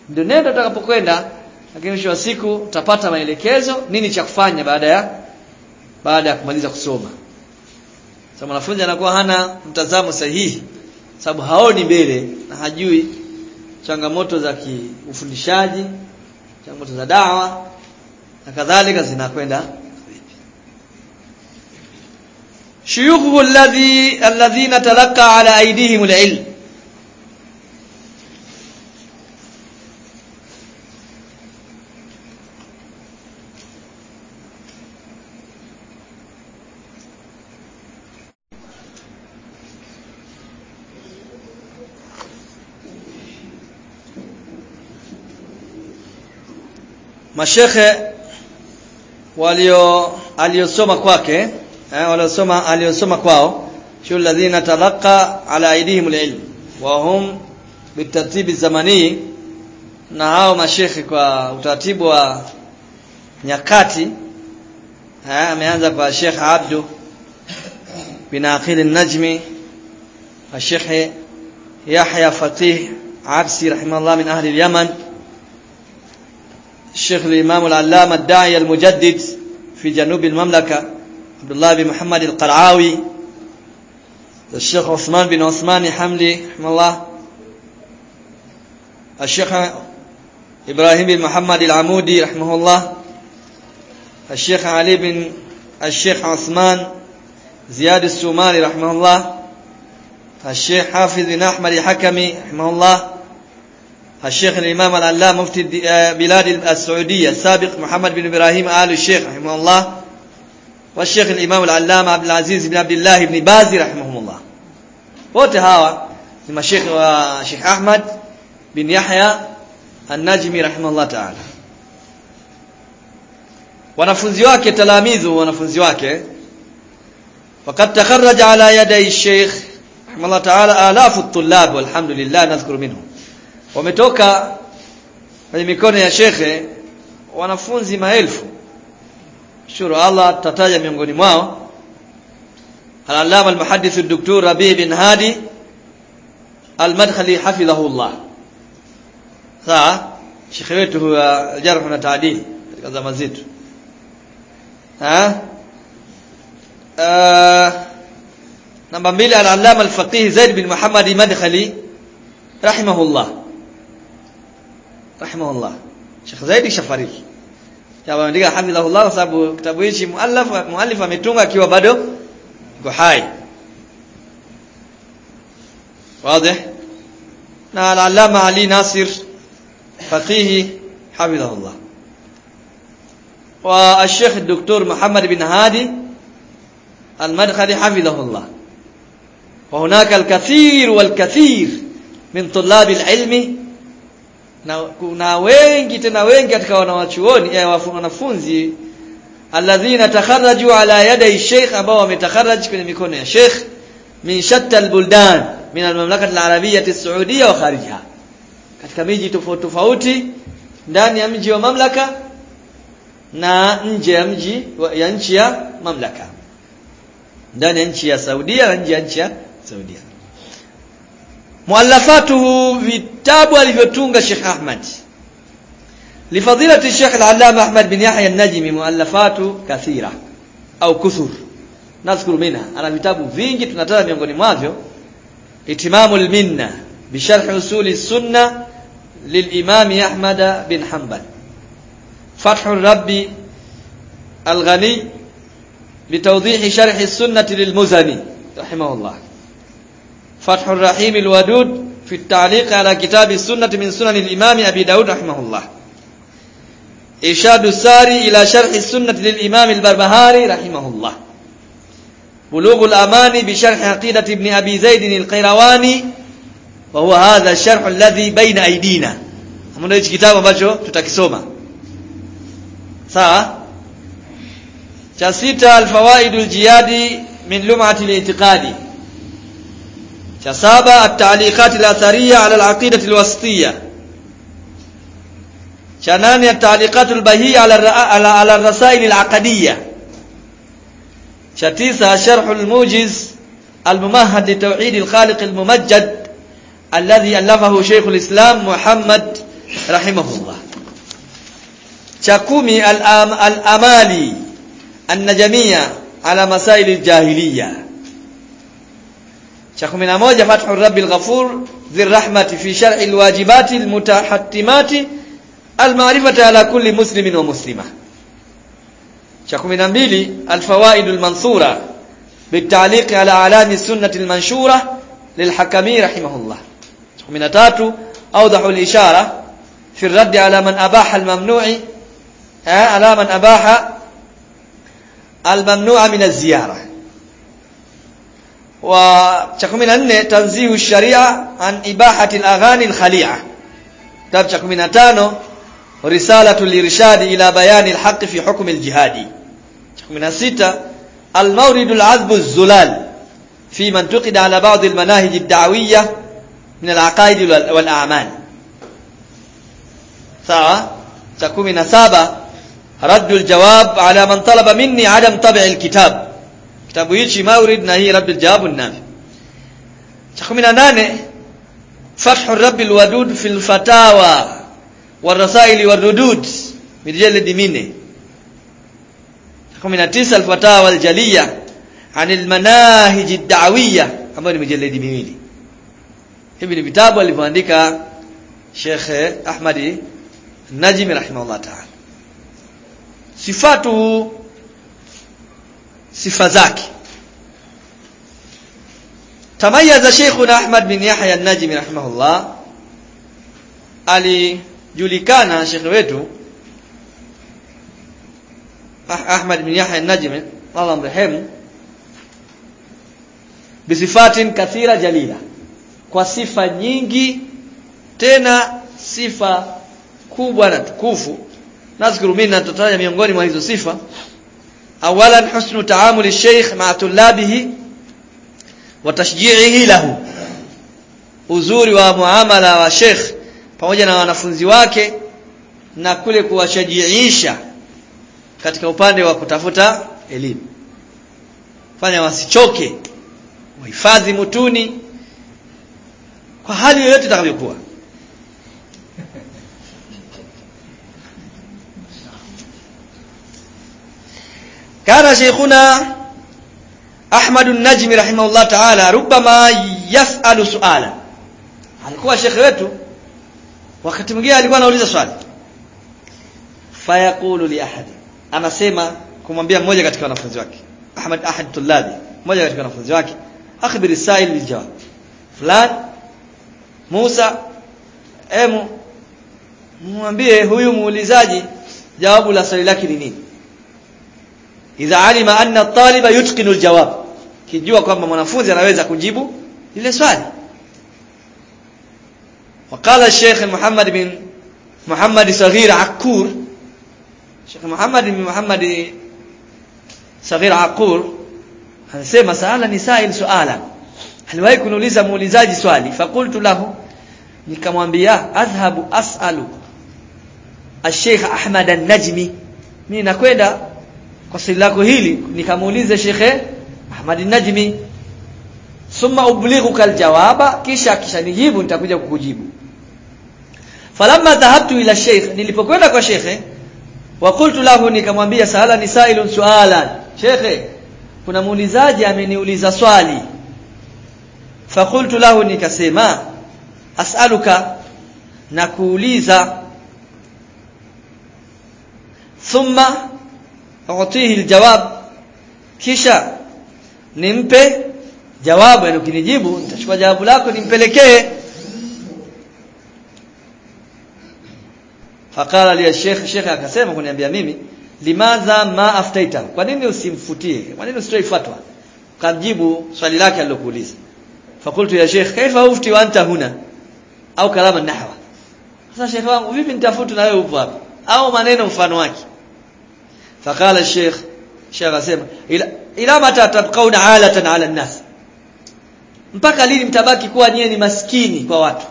S2: Ndio nenda utakapokwenda lakini mwisho wa siku utapata maelekezo nini cha kufanya baada ya baada ya kumaliza kusoma. Sasa mwanafunzi anakuwa hana mtazamo sahihi sababu haoni mbele na hajui changamoto za kiufundishaji changamoto za dawa na kadhalika zinakwenda shuyukhu alladhi alladhina talaqa ala aydihim alilm mashekhe walio aliosoma kwake eh, waliosoma aliosoma kwao shul ladhina talaqa ala aidihim alilm wa hum bitartibi zamani na hao mashekhe kwa utaratibu wa nyakati eh, ameanza kwa Sheikh Abdu bin Aqil an-Najmi الشيخ يحيى فقيه عبسي رحمه الله من أهل اليمن الشيخ الإمام العلامة الداعية المجدد في جنوب المملكة عبد الله بن محمد القرعاوي الشيخ عثمان بن عثمان حملي رحمه الله الشيخ إبراهيم بن محمد العمودي رحمه الله الشيخ علي بن الشيخ عثمان زياد السوماني رحمه الله الشيخ حافظ بن أحمد الحكمي رحمه الله الشيخ الإمام العلامة مفتي بلاد السعودية السابق محمد بن إبراهيم آل الشيخ رحمه الله والشيخ الإمام العلامة عبد العزيز بن عبد الله بن باز رحمهم الله. hawa ni mashekhe wa Sheikh Ahmad bin Yahya An-Najmi rahimahullah ta'ala wanafunzi wake talamizu wanafunzi wake وقد تخرج على يدي الشيخ رحمه الله تعالى آلاف الطلاب والحمد لله نذكر منهم. Wametoka kwenye mikono ya shekhe wanafunzi maelfu shukuru Allah tutataja miongoni mwao al-allama al-muhaddith ad-doktor Rabi' bin Hadi al-Madkhali hafidhahu Allah sawa shekhe wetu huwa jarh na taadil katika zama zetu namba mbili al-allama al-faqih Zaid bin Muhammad Madkhali rahimahullah رحمه الله شيخ زيد الشفري. كما عندي الحمد لله وصاب كتابه شيء مؤلف مؤلف ametunga akiwa bado go hai واضح؟ نال العلامه علي ناصر. فقيه حفظه الله والشيخ الدكتور محمد بن هادي المدخلي حفظه الله وهناك الكثير والكثير من طلاب العلم na kuna wengi tena wengi katika wanawachuoni eh, wanafunzi alladhina takharaju ala yaday sheikh ambao wametakharaj kwenye mikono ya sheikh min shatta albuldan min almamlakati alarabiyya as-saudiyya wa kharijaha katika miji tofauti tofauti ndani ya mji wa mamlaka na nje ya mji ya nchi ya mamlaka. Ndani ya nchi ya Saudia na nje ya nchi ya Saudia muallafatuhu vitabu alivyotunga Sheikh Ahmad lifadilati Sheikh al-Allama Ahmad bin Yahya an-Najmi muallafatu kathira au kuthur nazkuru minha ana vitabu vingi tunataja miongoni mwavyo itimamu al-minna bisharh usuli sunna للإمام أحمد بن حنبل فتح الرب الغني لتوضيح شرح السنة للمزني رحمه الله فتح الرحيم الودود في التعليق على كتاب السنة من سنن الإمام أبي داود رحمه الله. إرشاد الساري إلى شرح السنة للإمام البربهاري رحمه الله. بلوغ الأمان بشرح عقيدة ابن أبي زيد القيرواني وهو هذا الشرح الذي بين أيدينا. hamuna hichi ambacho tutakisoma sawa cha sita alfawaidul jiyadi min lum'ati al-i'tiqadi شسابة التعليقات الأثرية على العقيدة الوسطية. شنانية التعليقات البهية على الرسائل العقدية؟ شتيسة شرح الموجز الممهد لتوحيد الخالق الممجد الذي ألفه شيخ الإسلام محمد رحمه الله. شكومي الأمالي النجمية على مسائل الجاهلية. cha 11 fathu rabbil ghafur dhirrahmati fi shar'i alwajibati almutahattimati almarifati ala kulli muslimin wa muslima cha 12 alfawaid almansura بالتعليق على اعلان السنة المنشوره للحكمي رحمه الله 13 اوضح الاشاره في الرد على من اباح الممنوع على من اباح الممنوع من الزياره wa cha 14 tanzihu sharia an ibahati al-aghani al-khali'a tab cha 15 risalatu lirshadi ila bayani al-haqq fi hukm al-jihad cha 16 al-mawrid al-azb az-zulal fi man tuqida ala ba'd al-manahij ad-da'awiyya min al-aqaid wal-a'mal sawa cha 17 radd al رد الجواب على من طلب مني عدم طبع الكتاب kitabu hichi Maurid na hii Rabbil jawab Nafi cha 18 Fathu Rabbil Wadud fil Fatawa warasaili warudud mijalid mine 19 al fatawa al jaliya anil manahij ad-da'wiyya ambayo ni mijalid miwili. Hivi ni vitabu alivyoandika Sheikh Ahmadi Najmi rahimahullah ta'ala. Sifatu sifa zake. Tamayaza Sheikhuna Ahmad bin Yahya An-Najmi rahimahullah alijulikana Sheikh wetu Ahmad bin Yahya An-Najmi Allah mrehemu bisifatin kathira jalila kwa sifa nyingi tena sifa kubwa na tukufu. Nazkuru mimi natataja miongoni mwa hizo sifa awalan husnu taamul الشيخ مع wa tashji'ihi lahu uzuri wa muamala wa sheikh pamoja na wanafunzi wake na kule kuwashajiisha katika upande wa kutafuta elimu. Fanya wasichoke wahifadhi mutuni kwa hali yoyote itakavyokuwa kana احمد النجم Najmi الله ta'ala rubama يسال suala. Alikuwa shekhe wetu wakati mwingine alikuwa anauliza swali. Fayaqulu li ahad anasema kumwambia mmoja katika wanafunzi wake. Ahmad Ahad tulabi mmoja katika wanafunzi wake. Akhbiri sa'il bil jawab. Fulan Musa emu muambie huyu muulizaji jawabu la swali lake ni nini? Idha alima anna at-taliba yutqinu al-jawab kijua kwamba mwanafunzi anaweza kujibu lile swali وقال الشيخ محمد بن محمد صغير عقور Sheikh Muhammad bin Muhammad Saghir Aqur anasema sala ni sa'il suala aliwahi kuniuliza muulizaji swali fakultu lahu nikamwambia adhhabu as'alu Sheikh Ahmad An-Najmi mimi nakwenda kwa swali lako hili nikamuulize Shekhe Ahmad An-Najmi thumma ublighuka aljawaba kisha kisha nijibu nitakuja kukujibu. Falamma dhahabtu ila sheikh nilipokwenda kwa shekhe wa qultu lahu nikamwambia sala ni sailun sualan. Shekhe kuna muulizaji ameniuliza swali. Fakultu lahu nikasema as'aluka na kuuliza thumma utihi aljawab. Kisha nimpe jawabu. Yani ukinijibu nitachukua jawabu lako nimpelekee. Faqala li sheikh sheikh akasema kuniambia mimi limadha ma aftaita kwa nini usimfutie? Kwa nini usitoi fatwa kajibu swali lake alilokuuliza. Fakultu ya sheikh kaifa ufti wa anta huna? Au kalama nahwa. Sasa sheikh wangu vipi nitafutu na wewe upo hapa? Au maneno mfano wake faqala sheikh sheikh akasema ila ila mata tabqauna alatan ala an-nas mpaka lini mtabaki kuwa nyie ni maskini kwa watu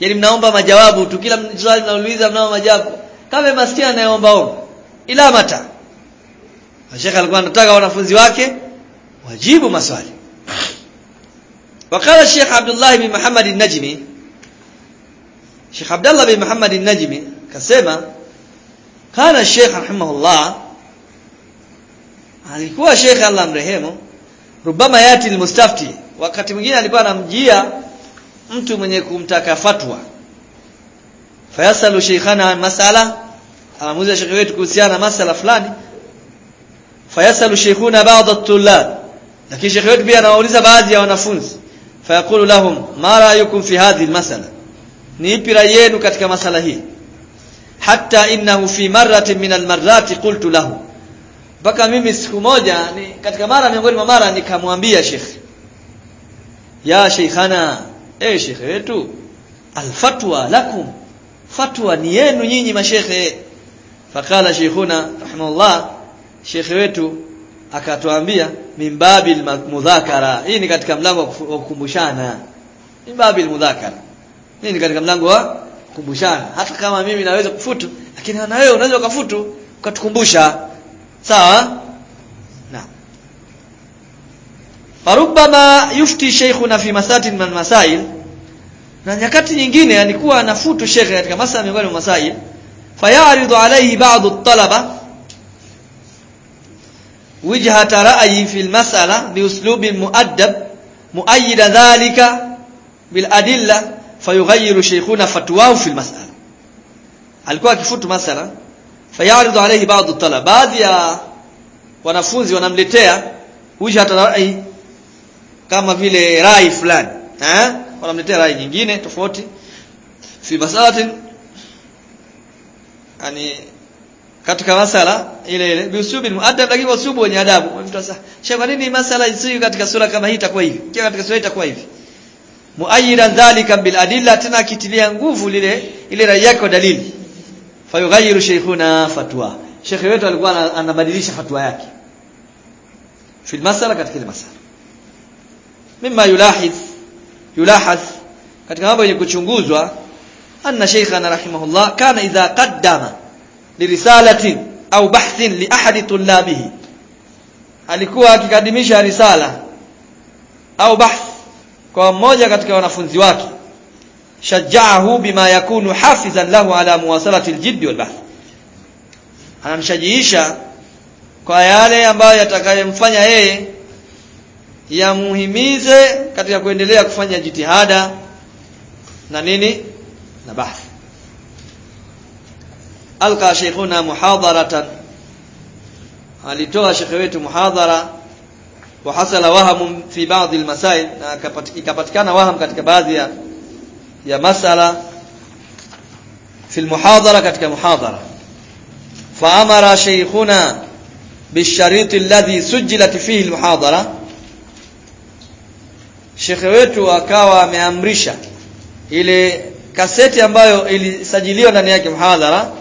S2: yani mnaomba majawabu tu kila swali mnauliza mnao majawabu kama maskini anayeomba omba ila mata Sheikh alikuwa anataka wanafunzi wake wajibu maswali وقال الشيخ عبد الله بن محمد النجمي Sheikh Abdullah bin Muhammad al-Najmi kasema kana Sheikh rahimahullah alikuwa Sheikh Allah mrehemu rubama yati almustafti. Wakati mwingine alikuwa anamjia mtu mwenye kumtaka fatwa. Fayasalu sheikhana masala anamuuliza shekhi wetu kuhusiana na masala fulani. Fayasalu sheikhuna ba'd at-tullab lakini shekhi wetu pia anawauliza baadhi ya wanafunzi. Fayaqulu lahum ma ra'yukum fi hadhihi al-masala? Ni ipi rai yenu katika masala hii hatta innahu fi marratin min almarrati qultu lahu. Mpaka mimi siku moja ni katika mara miongoni mwa mara nikamwambia sheikh ya sheikhana eh sheikh wetu alfatwa lakum fatwa ni yenu nyinyi mashekhe. Fakala sheikhuna rahimahullah sheikh wetu akatuambia mimbabil mudhakara. Hii ni katika mlango wa kukumbushana. Mimbabil mudhakara. Hii ni katika mlango wa kukumbushana. Hata kama mimi naweza kufutu lakini na wewe unaweza ukafutu ukatukumbusha. Sawa? Na. Farubama yufti sheikhuna fi masatin man masail na nyakati nyingine alikuwa anafutu shekhe katika masala miongoni mwa masail. Fayaridu alayhi ba'd at-talaba wijhata ra'yi fi al-mas'ala bi uslubin mu'addab mu'ayyida dhalika bil adilla fayughayyiru shaykhuna fatwahu fi al-mas'ala alikuwa akifutu masala fayaridu alayhi ba'd at-talaba baadhi ya wanafunzi wanamletea huyu hata rai kama vile rai fulani eh? Wanamletea rai nyingine tofauti. Fi masalatin yani katika masala ile ile biusubi muadab lakini wasubu wenye adabu. Mtu sasa shekwa nini masala isiyo katika sura kama hii itakuwa hivi? Kia katika sura itakuwa hivi muayyidan dhalika bil adilla tena akitilia nguvu lile ile rai yake dalili fayughayyiru shaykhuna fatwa shekhe wetu alikuwa anabadilisha fatwa yake fi masala katika ile masala mimma yulahidh yulahadh katika mambo yenye kuchunguzwa anna shaykhana rahimahullah kana idha qaddama lirisalatin au bahthin li ahadi tullabihi alikuwa akikadimisha risala au bahth kwa mmoja katika wanafunzi wake. Shajaahu bima yakunu hafizan lahu ala muwasalati aljidd walbahth anamshajiisha kwa yale ambayo yatakayemfanya yeye yamuhimize katika kuendelea kufanya jitihada na nini? Na bahth alqa shaykhuna muhadaratan. Alitoa shekhe wetu muhadhara وحصل وهم في بعض المسائل آه، كبتكان وهم كتك بعضي يا مسألة في المحاضرة كتك محاضرة. فأمر شيخنا بالشريط الذي سجلت فيه المحاضرة. شيخويت وكاوى مأمرشا إلى كاسيتي أمبايو إلى سجليو نانياك محاضرة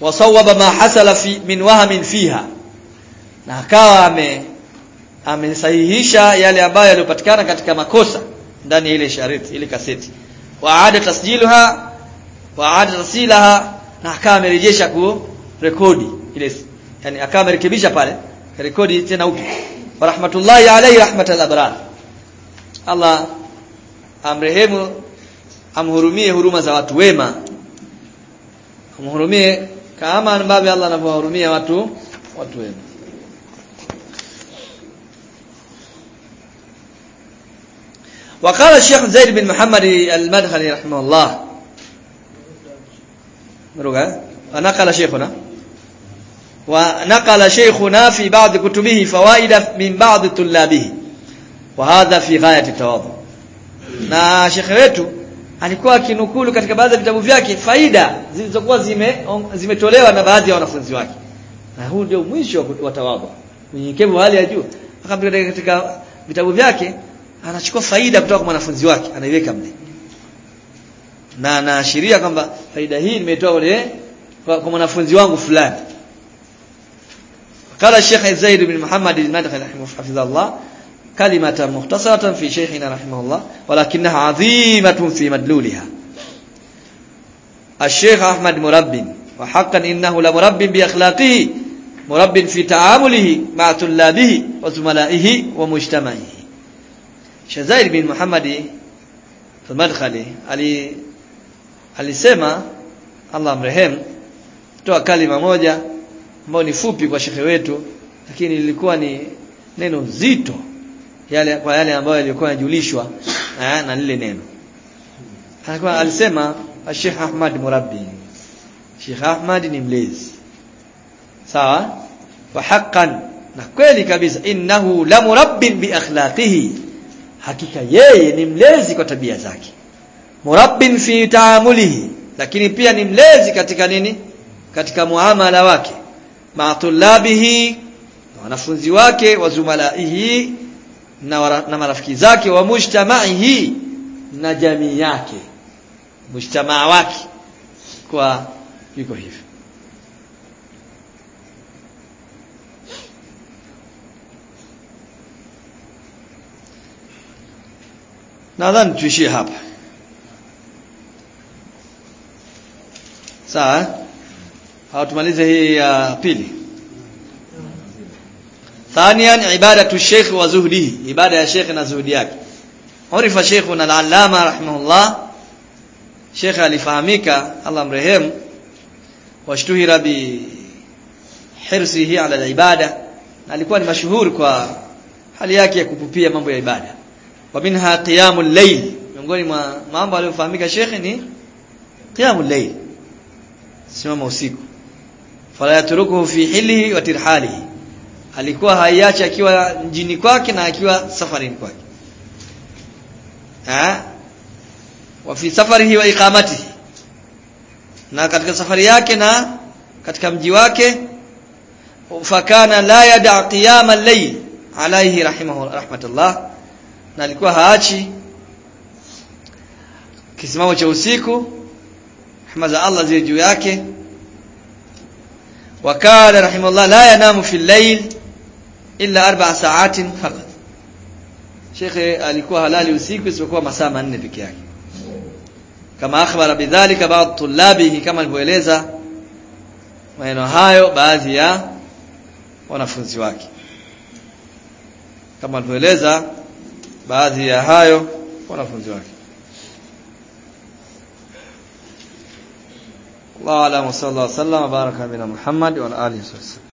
S2: وصوب ما حصل في من وهم فيها na akawa ame amesahihisha yale ambayo yaliyopatikana katika makosa ndani ile shariti ile kaseti. Wa aada tasjiluha wa aada tasilaha na akawa amerejesha ku rekodi ile yani akawa amerekebisha pale rekodi tena upya. Wa rahmatullahi alayhi rahmatal abrar Allah amrehemu amhurumie huruma za watu wema. Amhurumie kama ambavyo Allah anavyohurumia watu watu wema وقال الشيخ زيد بن محمد المدخلي رحمه الله مرغا ونقل شيخنا ونقل شيخنا في بعض كتبه فوائد من بعض طلابه وهذا في غاية التواضع na shekhe wetu alikuwa akinukulu katika baadhi ya vitabu vyake faida zilizokuwa zime zimetolewa na baadhi ya wanafunzi wake na huu ndio mwisho wa tawadhu unyenyekevu hali ya juu katika vitabu vyake anachukua faida kutoka kwa mwanafunzi wake anaiweka mle. Na anaashiria kwamba faida hii nimetoa ule kwa, kwa mwanafunzi wangu fulani. قال الشيخ زيد بن محمد المدخل حفظه الله كلمة مختصرة في شيخنا رحمه الله ولكنها عظيمة في مدلولها الشيخ أحمد مرب وحقا إنه لمرب بأخلاقه مرب في تعامله مع طلابه وزملائه ومجتمعه Sheikh bin Muhammad al-Madkhali ali alisema Allah mrehemu toa kalima moja ambayo ni fupi kwa shekhe wetu lakini lilikuwa ni neno zito yale kwa yale ambayo yalikuwa yanajulishwa eh, na lile neno. Alikuwa alisema Sheikh Ahmad Murabbi. Sheikh Ahmad ni mlezi. Sawa? Wa haqqan na kweli kabisa innahu la murabbin bi akhlaqihi hakika yeye ni mlezi kwa tabia zake. Murabbin fi taamulihi lakini pia ni mlezi katika nini? Katika muamala wake. Ma tulabihi wanafunzi wake wa zumalaihi na, na marafiki zake wa mujtamaihi na jamii yake. Mujtamaa wake. Kwa yuko hivyo Nadhani tuishie hapa. Sawa? Eh? Hawa tumalize hii ya uh, pili. Thanian ibadatu sheikh wa zuhdihi, ibada ya sheikh na zuhdi yake. Urifa sheikhuna al-allama rahimahullah, sheikh alifahamika Allah mrehemu, washtuhira bi hirsihi ala al-ibada, alikuwa ni mashuhuri kwa hali yake ya kupupia mambo ya ibada wa minha qiyamul layl. Miongoni mwa mambo aliyofahamika shekhe ni qiyamul layl. Simama usiku. Fala yatrukuhu fi hilihi wa tirhalihi. Alikuwa haiachi akiwa mjini kwake na akiwa safarini kwake. Wa fi safarihi wa iqamatihi. Na katika safari yake na katika mji wake. Fakana la yada qiyama al-layl alayhi rahimahu rahmatullah na alikuwa haachi. Kisimamo cha usiku rahma za Allah ziwe juu yake. Wakala rahimahullah la yanamu fi al-layl illa arba'a sa'atin faqat. Shekhe alikuwa halali usiku isipokuwa masaa manne peke yake. Kama akhbara bidhalika ba'd tullabihi kama alivyoeleza maneno hayo baadhi ya wanafunzi wake. Kama alivyoeleza baadhi ya hayo wanafunzi wake Allah ala wa sallallahu wa sallam baraka bina Muhammad wa alihi wasallam